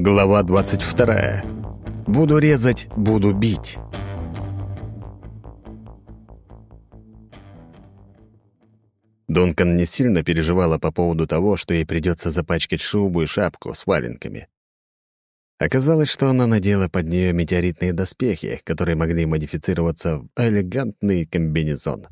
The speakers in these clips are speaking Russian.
Глава 22. Буду резать, буду бить. Дункан не сильно переживала по поводу того, что ей придется запачкать шубу и шапку с валенками. Оказалось, что она надела под нее метеоритные доспехи, которые могли модифицироваться в элегантный комбинезон.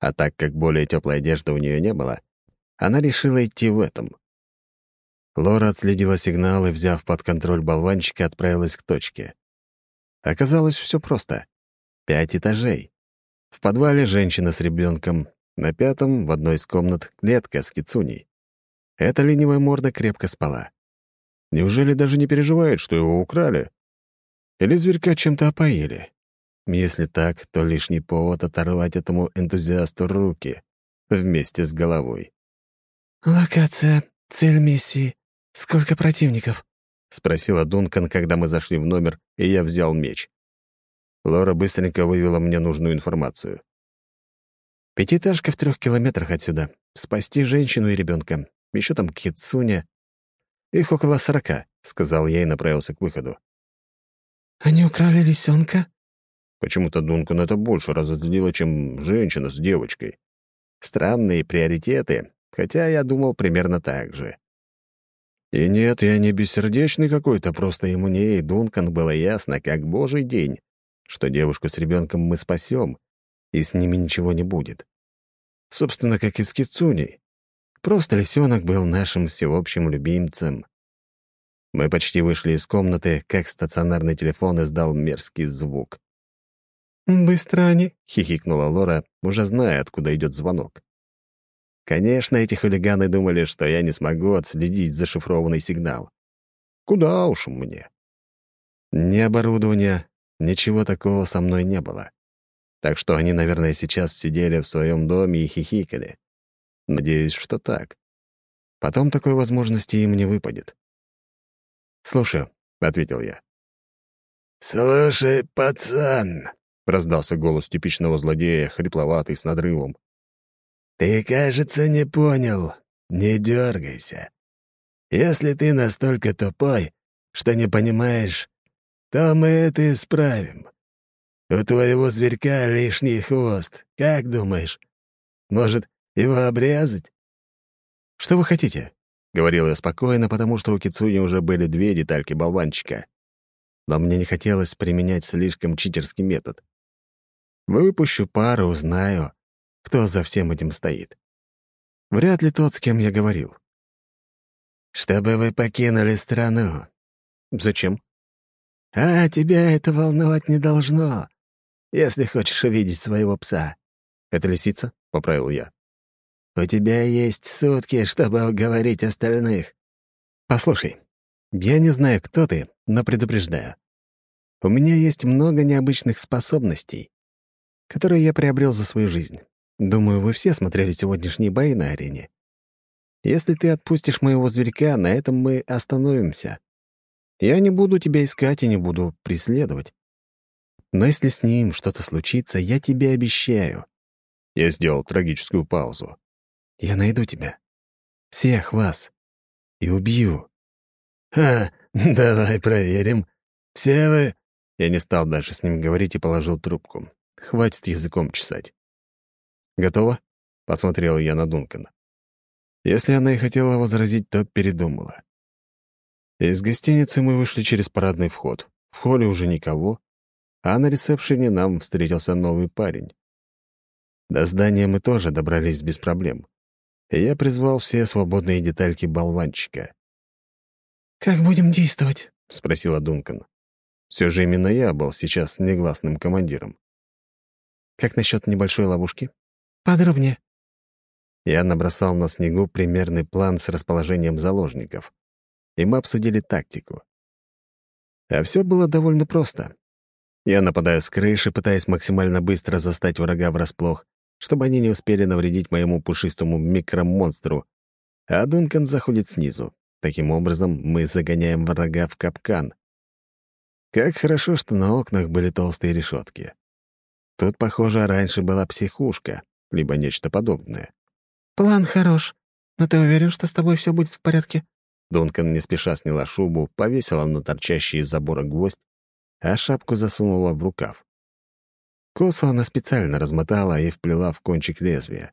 А так как более теплой одежды у нее не было, она решила идти в этом. Лора отследила сигнал и, взяв под контроль болванчика, отправилась к точке. Оказалось, все просто. Пять этажей. В подвале женщина с ребенком, на пятом, в одной из комнат, клетка с кицуней. Эта ленивая морда крепко спала. Неужели даже не переживает, что его украли? Или зверька чем-то опоили? Если так, то лишний повод оторвать этому энтузиасту руки вместе с головой. «Локация, цель миссии, сколько противников?» — спросила Дункан, когда мы зашли в номер, и я взял меч. Лора быстренько вывела мне нужную информацию. Пятиэтажка в трех километрах отсюда. Спасти женщину и ребенка. Еще там кицуня. Их около сорока, — сказал я и направился к выходу. «Они украли лисенка?» Почему-то Дункан это больше разозлило, чем женщина с девочкой. Странные приоритеты, хотя я думал примерно так же. И нет, я не бессердечный какой-то, просто и мне, и Дункан было ясно, как божий день, что девушку с ребенком мы спасем, и с ними ничего не будет. Собственно, как и с Кицуней. Просто лисенок был нашим всеобщим любимцем. Мы почти вышли из комнаты, как стационарный телефон издал мерзкий звук. «Быстро они», — хихикнула Лора, уже зная, откуда идет звонок. Конечно, эти хулиганы думали, что я не смогу отследить зашифрованный сигнал. Куда уж мне. Ни оборудования, ничего такого со мной не было. Так что они, наверное, сейчас сидели в своем доме и хихикали. Надеюсь, что так. Потом такой возможности им не выпадет. «Слушаю», — ответил я. «Слушай, пацан», — раздался голос типичного злодея, хрипловатый, с надрывом. «Ты, кажется, не понял. Не дергайся. Если ты настолько тупой, что не понимаешь, то мы это исправим. У твоего зверька лишний хвост. Как думаешь? Может, его обрезать?» «Что вы хотите?» — говорил я спокойно, потому что у Кицуни уже были две детальки болванчика. Но мне не хотелось применять слишком читерский метод. Выпущу пару, узнаю, кто за всем этим стоит. Вряд ли тот, с кем я говорил. «Чтобы вы покинули страну». «Зачем?» «А тебя это волновать не должно если хочешь увидеть своего пса». «Это лисица?» — поправил я. «У тебя есть сутки, чтобы уговорить остальных». «Послушай, я не знаю, кто ты, но предупреждаю. У меня есть много необычных способностей, которые я приобрел за свою жизнь. Думаю, вы все смотрели сегодняшние бои на арене. Если ты отпустишь моего зверька, на этом мы остановимся. Я не буду тебя искать и не буду преследовать. Но если с ним что-то случится, я тебе обещаю». Я сделал трагическую паузу. «Я найду тебя. Всех вас. И убью». «Ха, давай проверим. Все вы...» Я не стал дальше с ним говорить и положил трубку. Хватит языком чесать. «Готово?» — посмотрел я на Дункана. Если она и хотела возразить, то передумала. Из гостиницы мы вышли через парадный вход. В холле уже никого, а на ресепшене нам встретился новый парень. До здания мы тоже добрались без проблем. И я призвал все свободные детальки болванчика. «Как будем действовать?» — спросила Дункан. Все же именно я был сейчас негласным командиром. «Как насчет небольшой ловушки?» «Подробнее». Я набросал на снегу примерный план с расположением заложников, и мы обсудили тактику. А все было довольно просто. Я нападаю с крыши, пытаясь максимально быстро застать врага врасплох, чтобы они не успели навредить моему пушистому микромонстру, а Дункан заходит снизу. Таким образом, мы загоняем врага в капкан. Как хорошо, что на окнах были толстые решетки. Тут, похоже, раньше была психушка, либо нечто подобное. «План хорош, но ты уверен, что с тобой все будет в порядке?» Дункан не спеша сняла шубу, повесила на торчащий из забора гвоздь, а шапку засунула в рукав. Косу она специально размотала и вплела в кончик лезвия.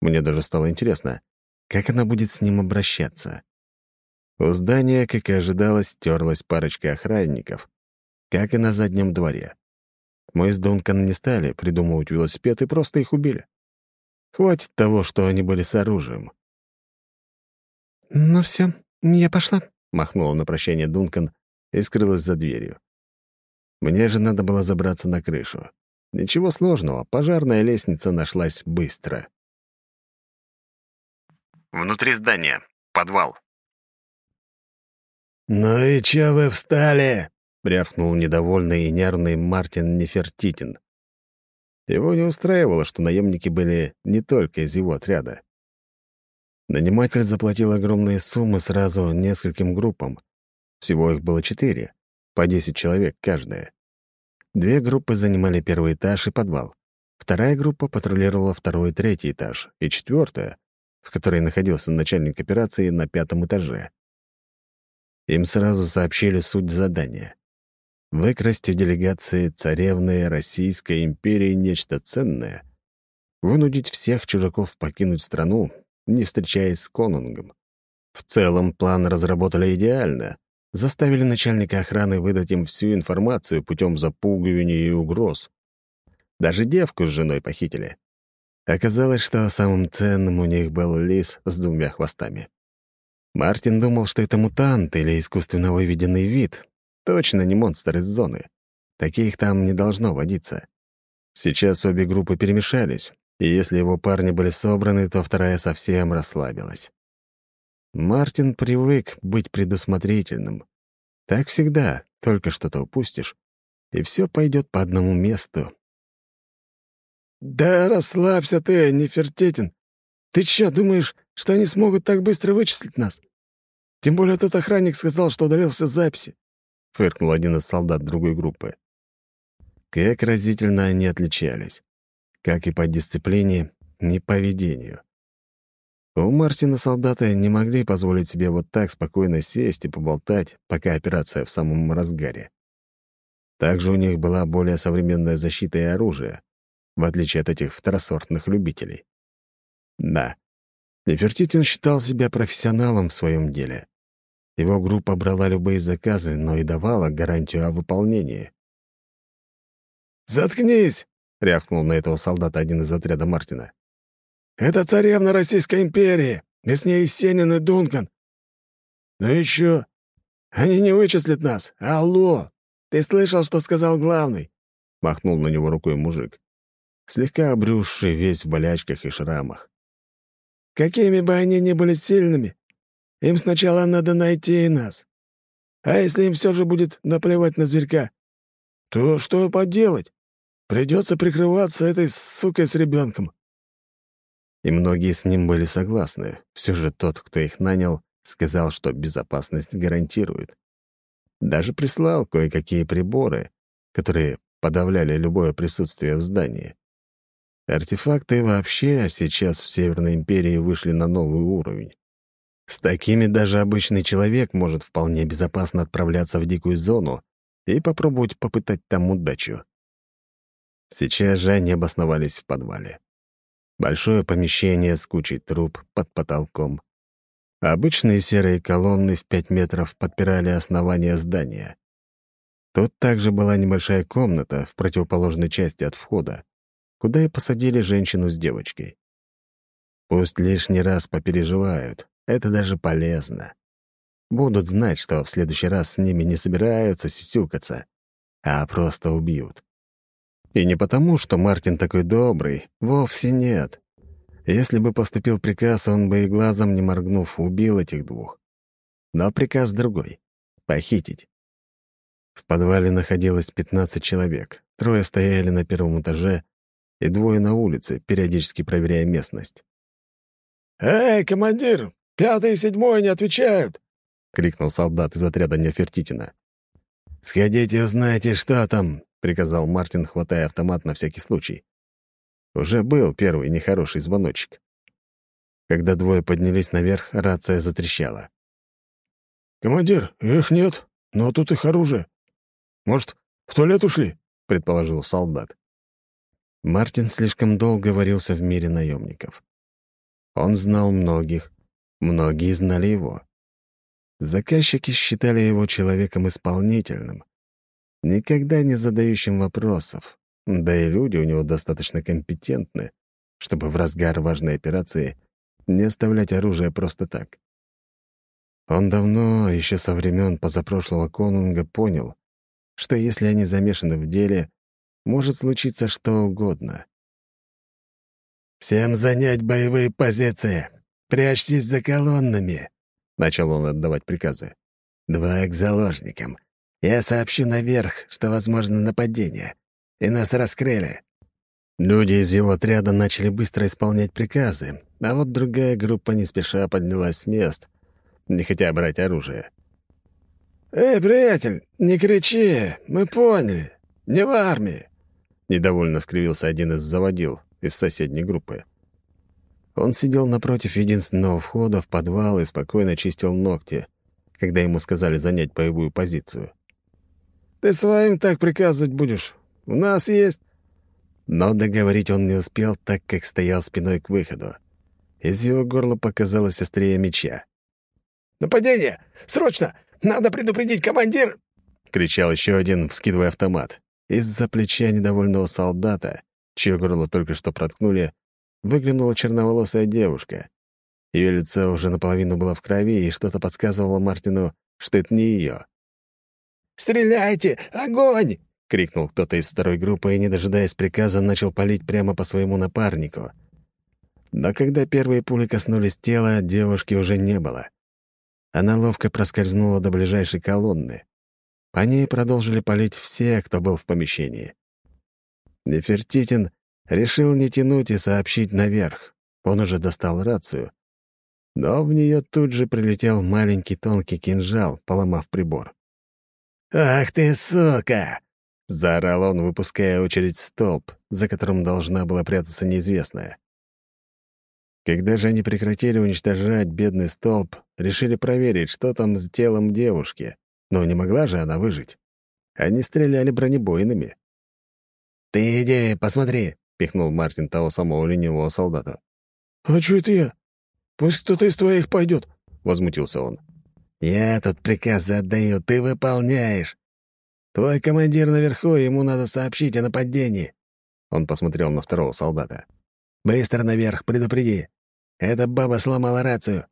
Мне даже стало интересно, как она будет с ним обращаться. У здания, как и ожидалось, стерлась парочка охранников, как и на заднем дворе. Мы с Дункан не стали придумывать велосипед и просто их убили. Хватит того, что они были с оружием. «Ну все, я пошла», — махнула на прощание Дункан и скрылась за дверью. Мне же надо было забраться на крышу. Ничего сложного, пожарная лестница нашлась быстро. Внутри здания. Подвал. «Ну и чё вы встали?» — рявкнул недовольный и нервный Мартин Нефертитин. Его не устраивало, что наемники были не только из его отряда. Наниматель заплатил огромные суммы сразу нескольким группам. Всего их было четыре, по десять человек каждая. Две группы занимали первый этаж и подвал. Вторая группа патрулировала второй и третий этаж, и четвертая в которой находился начальник операции на пятом этаже. Им сразу сообщили суть задания. Выкрасть у делегации царевны Российской империи нечто ценное, вынудить всех чужаков покинуть страну, не встречаясь с конунгом. В целом план разработали идеально, заставили начальника охраны выдать им всю информацию путем запугивания и угроз. Даже девку с женой похитили. Оказалось, что самым ценным у них был лис с двумя хвостами. Мартин думал, что это мутант или искусственно выведенный вид. Точно не монстр из зоны. Таких там не должно водиться. Сейчас обе группы перемешались, и если его парни были собраны, то вторая совсем расслабилась. Мартин привык быть предусмотрительным. Так всегда, только что-то упустишь, и все пойдет по одному месту, «Да расслабься ты, Нефертитин. Ты чё, думаешь, что они смогут так быстро вычислить нас? Тем более тот охранник сказал, что удалился с записи», — фыркнул один из солдат другой группы. Как разительно они отличались. Как и по дисциплине, не поведению. У Мартина солдаты не могли позволить себе вот так спокойно сесть и поболтать, пока операция в самом разгаре. Также у них была более современная защита и оружие в отличие от этих второсортных любителей. Да, Нефертитин считал себя профессионалом в своем деле. Его группа брала любые заказы, но и давала гарантию о выполнении. «Заткнись!» — рявкнул на этого солдата один из отряда Мартина. «Это царевна Российской империи, и с ней Сенин и Дункан. Ну еще, они не вычислят нас. Алло! Ты слышал, что сказал главный?» — махнул на него рукой мужик слегка обрюзший, весь в болячках и шрамах. «Какими бы они ни были сильными, им сначала надо найти нас. А если им все же будет наплевать на зверька, то что поделать? Придется прикрываться этой сукой с ребенком. И многие с ним были согласны. Все же тот, кто их нанял, сказал, что безопасность гарантирует. Даже прислал кое-какие приборы, которые подавляли любое присутствие в здании. Артефакты вообще сейчас в Северной Империи вышли на новый уровень. С такими даже обычный человек может вполне безопасно отправляться в дикую зону и попробовать попытать там удачу. Сейчас же они обосновались в подвале. Большое помещение с кучей труб под потолком. Обычные серые колонны в пять метров подпирали основание здания. Тут также была небольшая комната в противоположной части от входа куда и посадили женщину с девочкой. Пусть лишний раз попереживают, это даже полезно. Будут знать, что в следующий раз с ними не собираются сисюкаться, а просто убьют. И не потому, что Мартин такой добрый, вовсе нет. Если бы поступил приказ, он бы и глазом не моргнув убил этих двух. Но приказ другой — похитить. В подвале находилось 15 человек. Трое стояли на первом этаже, и двое на улице, периодически проверяя местность. «Эй, командир, пятый и седьмой не отвечают!» — крикнул солдат из отряда Нефертитина. «Сходите узнайте, что там!» — приказал Мартин, хватая автомат на всякий случай. Уже был первый нехороший звоночек. Когда двое поднялись наверх, рация затрещала. «Командир, их нет, но тут их оружие. Может, в туалет ушли?» — предположил солдат. Мартин слишком долго варился в мире наемников. Он знал многих, многие знали его. Заказчики считали его человеком исполнительным, никогда не задающим вопросов, да и люди у него достаточно компетентны, чтобы в разгар важной операции не оставлять оружие просто так. Он давно, еще со времен позапрошлого конунга, понял, что если они замешаны в деле, может случиться что угодно. «Всем занять боевые позиции! Прячьтесь за колоннами!» — начал он отдавать приказы. «Два к заложникам. Я сообщу наверх, что возможно нападение, и нас раскрыли». Люди из его отряда начали быстро исполнять приказы, а вот другая группа не спеша поднялась с мест, не хотя брать оружие. «Эй, приятель, не кричи, мы поняли. Не в армии. Недовольно скривился один из заводил из соседней группы. Он сидел напротив единственного входа в подвал и спокойно чистил ногти, когда ему сказали занять боевую позицию. «Ты своим так приказывать будешь. У нас есть...» Но договорить он не успел, так как стоял спиной к выходу. Из его горла показалось острее меча. «Нападение! Срочно! Надо предупредить командир!» — кричал еще один, вскидывая автомат. Из-за плеча недовольного солдата, чье горло только что проткнули, выглянула черноволосая девушка. Ее лицо уже наполовину было в крови, и что-то подсказывало Мартину, что это не ее. «Стреляйте! Огонь!» — крикнул кто-то из второй группы и, не дожидаясь приказа, начал палить прямо по своему напарнику. Но когда первые пули коснулись тела, девушки уже не было. Она ловко проскользнула до ближайшей колонны. По ней продолжили палить все, кто был в помещении. Нефертитин решил не тянуть и сообщить наверх. Он уже достал рацию. Но в нее тут же прилетел маленький тонкий кинжал, поломав прибор. «Ах ты, сука!» — заорал он, выпуская очередь в столб, за которым должна была прятаться неизвестная. Когда же они прекратили уничтожать бедный столб, решили проверить, что там с телом девушки. Но не могла же она выжить. Они стреляли бронебойными. «Ты иди, посмотри», — пихнул Мартин того самого ленивого солдата. «А что это я? Пусть кто-то из твоих пойдет», — возмутился он. «Я тут приказы отдаю, ты выполняешь. Твой командир наверху, ему надо сообщить о нападении». Он посмотрел на второго солдата. «Быстро наверх, предупреди. Эта баба сломала рацию.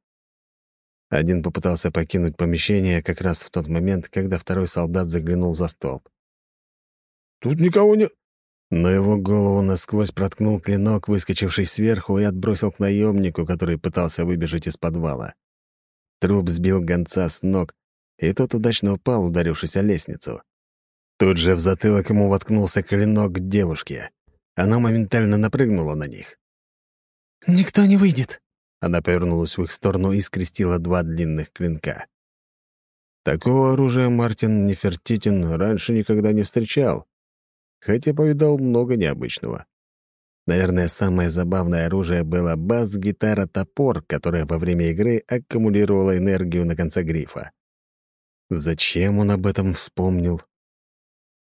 Один попытался покинуть помещение как раз в тот момент, когда второй солдат заглянул за столб. «Тут никого не...» Но его голову насквозь проткнул клинок, выскочивший сверху, и отбросил к наемнику, который пытался выбежать из подвала. Труп сбил гонца с ног, и тот удачно упал, ударившись о лестницу. Тут же в затылок ему воткнулся клинок девушки. Она моментально напрыгнула на них. «Никто не выйдет», она повернулась в их сторону и скрестила два длинных клинка. Такого оружия Мартин Нефертитин раньше никогда не встречал, хотя повидал много необычного. Наверное, самое забавное оружие было бас-гитара-топор, которая во время игры аккумулировала энергию на конце грифа. Зачем он об этом вспомнил?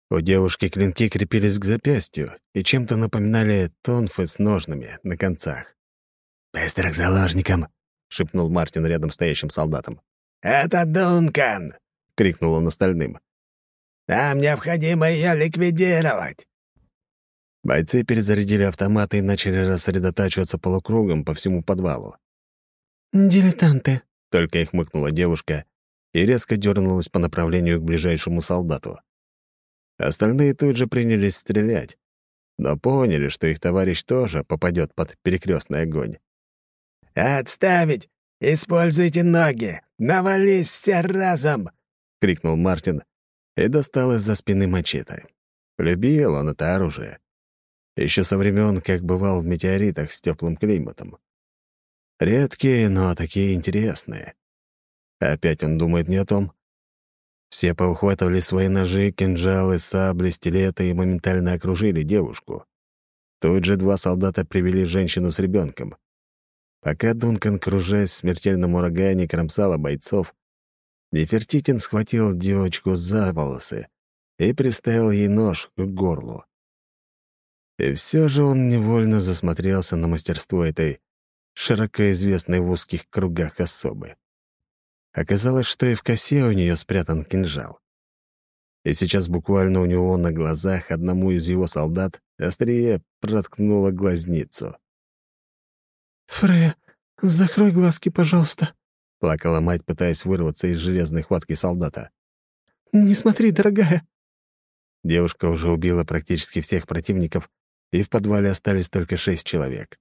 У девушки клинки крепились к запястью и чем-то напоминали тонфы с ножными на концах. «Быстро к заложникам!» — шепнул Мартин рядом стоящим солдатам. «Это Дункан!» — крикнул он остальным. «Нам необходимо ее ликвидировать!» Бойцы перезарядили автоматы и начали рассредотачиваться полукругом по всему подвалу. «Дилетанты!» — только их мыкнула девушка и резко дернулась по направлению к ближайшему солдату. Остальные тут же принялись стрелять, но поняли, что их товарищ тоже попадет под перекрестный огонь. «Отставить! Используйте ноги! Навались все разом!» — крикнул Мартин и достал из-за спины мачете. Любил он это оружие. Еще со времен, как бывал в метеоритах с теплым климатом. Редкие, но такие интересные. Опять он думает не о том. Все поухватывали свои ножи, кинжалы, сабли, стилеты и моментально окружили девушку. Тут же два солдата привели женщину с ребенком. Пока Дункан, кружась в смертельном урагане, кромсала бойцов, Нефертитин схватил девочку за волосы и приставил ей нож к горлу. И все же он невольно засмотрелся на мастерство этой широко известной в узких кругах особы. Оказалось, что и в косе у нее спрятан кинжал. И сейчас буквально у него на глазах одному из его солдат острие проткнуло глазницу. «Фрея, закрой глазки, пожалуйста», — плакала мать, пытаясь вырваться из железной хватки солдата. «Не смотри, дорогая». Девушка уже убила практически всех противников, и в подвале остались только шесть человек.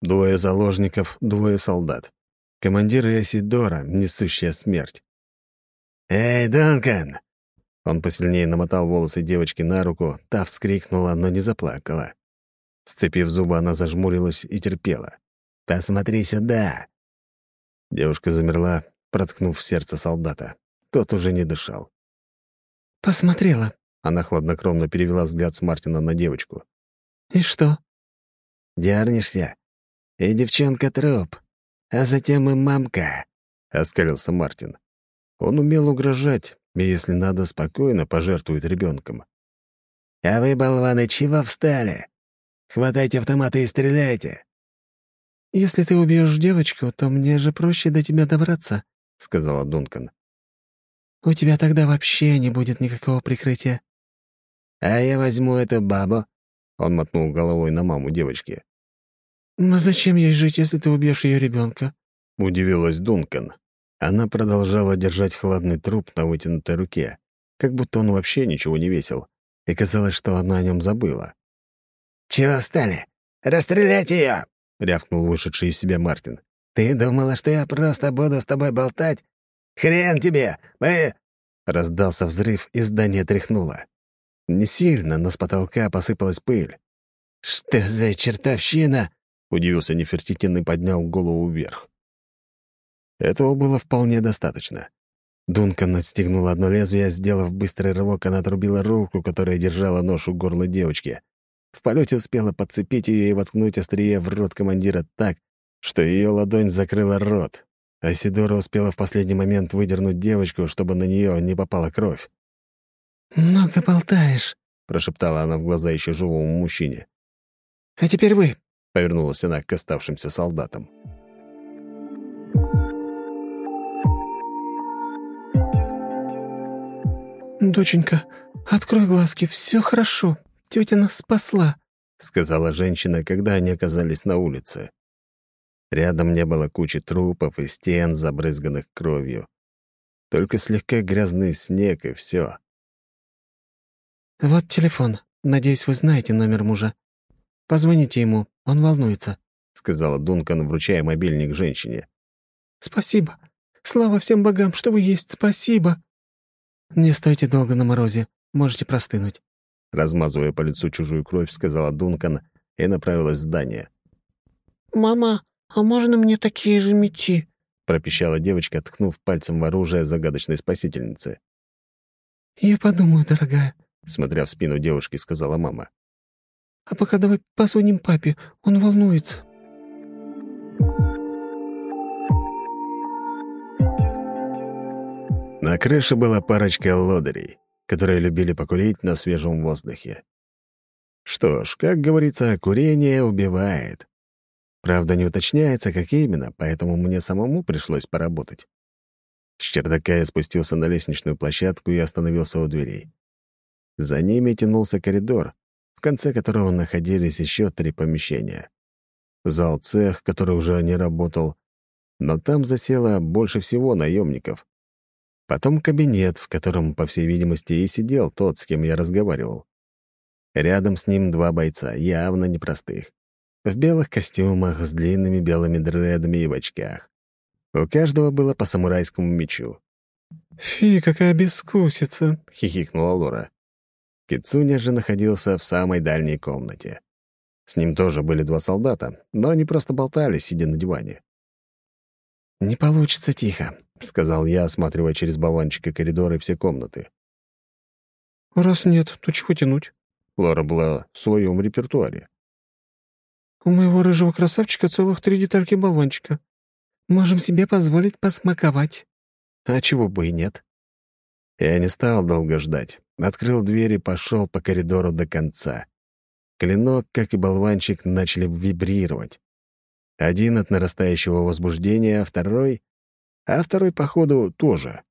Двое заложников, двое солдат. Командир Эсидора, несущая смерть. «Эй, Данкан!» Он посильнее намотал волосы девочки на руку, та вскрикнула, но не заплакала. Сцепив зубы, она зажмурилась и терпела. «Посмотри сюда!» Девушка замерла, проткнув сердце солдата. Тот уже не дышал. «Посмотрела». Она хладнокровно перевела взгляд с Мартина на девочку. «И что?» «Дернешься, и девчонка труп, а затем и мамка», — оскалился Мартин. Он умел угрожать, и, если надо, спокойно пожертвует ребенком. «А вы, болваны, чего встали? Хватайте автоматы и стреляйте!» «Если ты убьешь девочку, то мне же проще до тебя добраться», — сказала Дункан. «У тебя тогда вообще не будет никакого прикрытия». «А я возьму эту бабу», — он мотнул головой на маму девочки. «Но зачем ей жить, если ты убьешь ее ребенка? удивилась Дункан. Она продолжала держать хладный труп на вытянутой руке, как будто он вообще ничего не весил, и казалось, что она о нем забыла. «Чего стали? Расстрелять ее!» — рявкнул вышедший из себя Мартин. «Ты думала, что я просто буду с тобой болтать? Хрен тебе! Мы...» Раздался взрыв, и здание тряхнуло. Не сильно, но с потолка посыпалась пыль. «Что за чертовщина?» — удивился Нефертитин и поднял голову вверх. Этого было вполне достаточно. Дункан отстегнула одно лезвие, сделав быстрый рывок, она отрубила руку, которая держала нож у горла девочки. В полете успела подцепить ее и воткнуть острие в рот командира так, что ее ладонь закрыла рот. Асидора успела в последний момент выдернуть девочку, чтобы на нее не попала кровь. «Много болтаешь», — прошептала она в глаза еще живому мужчине. «А теперь вы», — повернулась она к оставшимся солдатам. «Доченька, открой глазки, все хорошо. Тетя нас спасла», — сказала женщина, когда они оказались на улице. Рядом не было кучи трупов и стен, забрызганных кровью. Только слегка грязный снег и все. «Вот телефон. Надеюсь, вы знаете номер мужа. Позвоните ему, он волнуется», — сказала Дункан, вручая мобильник женщине. «Спасибо. Слава всем богам, что вы есть. Спасибо». «Не стойте долго на морозе. Можете простынуть размазывая по лицу чужую кровь, сказала Дункан и направилась в здание. «Мама, а можно мне такие же мечи?» — пропищала девочка, ткнув пальцем в оружие загадочной спасительницы. «Я подумаю, дорогая», — смотря в спину девушки, сказала мама. «А пока давай позвоним папе, он волнуется». На крыше была парочка лодырей которые любили покурить на свежем воздухе. Что ж, как говорится, курение убивает. Правда, не уточняется, как именно, поэтому мне самому пришлось поработать. С чердака я спустился на лестничную площадку и остановился у дверей. За ними тянулся коридор, в конце которого находились еще три помещения. Зал-цех, который уже не работал, но там засело больше всего наемников. Потом кабинет, в котором, по всей видимости, и сидел тот, с кем я разговаривал. Рядом с ним два бойца, явно непростых. В белых костюмах, с длинными белыми дредами и в очках. У каждого было по самурайскому мечу. «Фи, какая бескусица!» — хихикнула Лора. Кицуня же находился в самой дальней комнате. С ним тоже были два солдата, но они просто болтали, сидя на диване. «Не получится тихо. — сказал я, осматривая через баллончики коридоры все комнаты. «Раз нет, то чего тянуть?» Лора была в своем репертуаре. «У моего рыжего красавчика целых три детальки болванчика. Можем себе позволить посмаковать». А чего бы и нет? Я не стал долго ждать. Открыл дверь и пошел по коридору до конца. Клинок, как и болванчик, начали вибрировать. Один от нарастающего возбуждения, а второй... А второй, походу, тоже.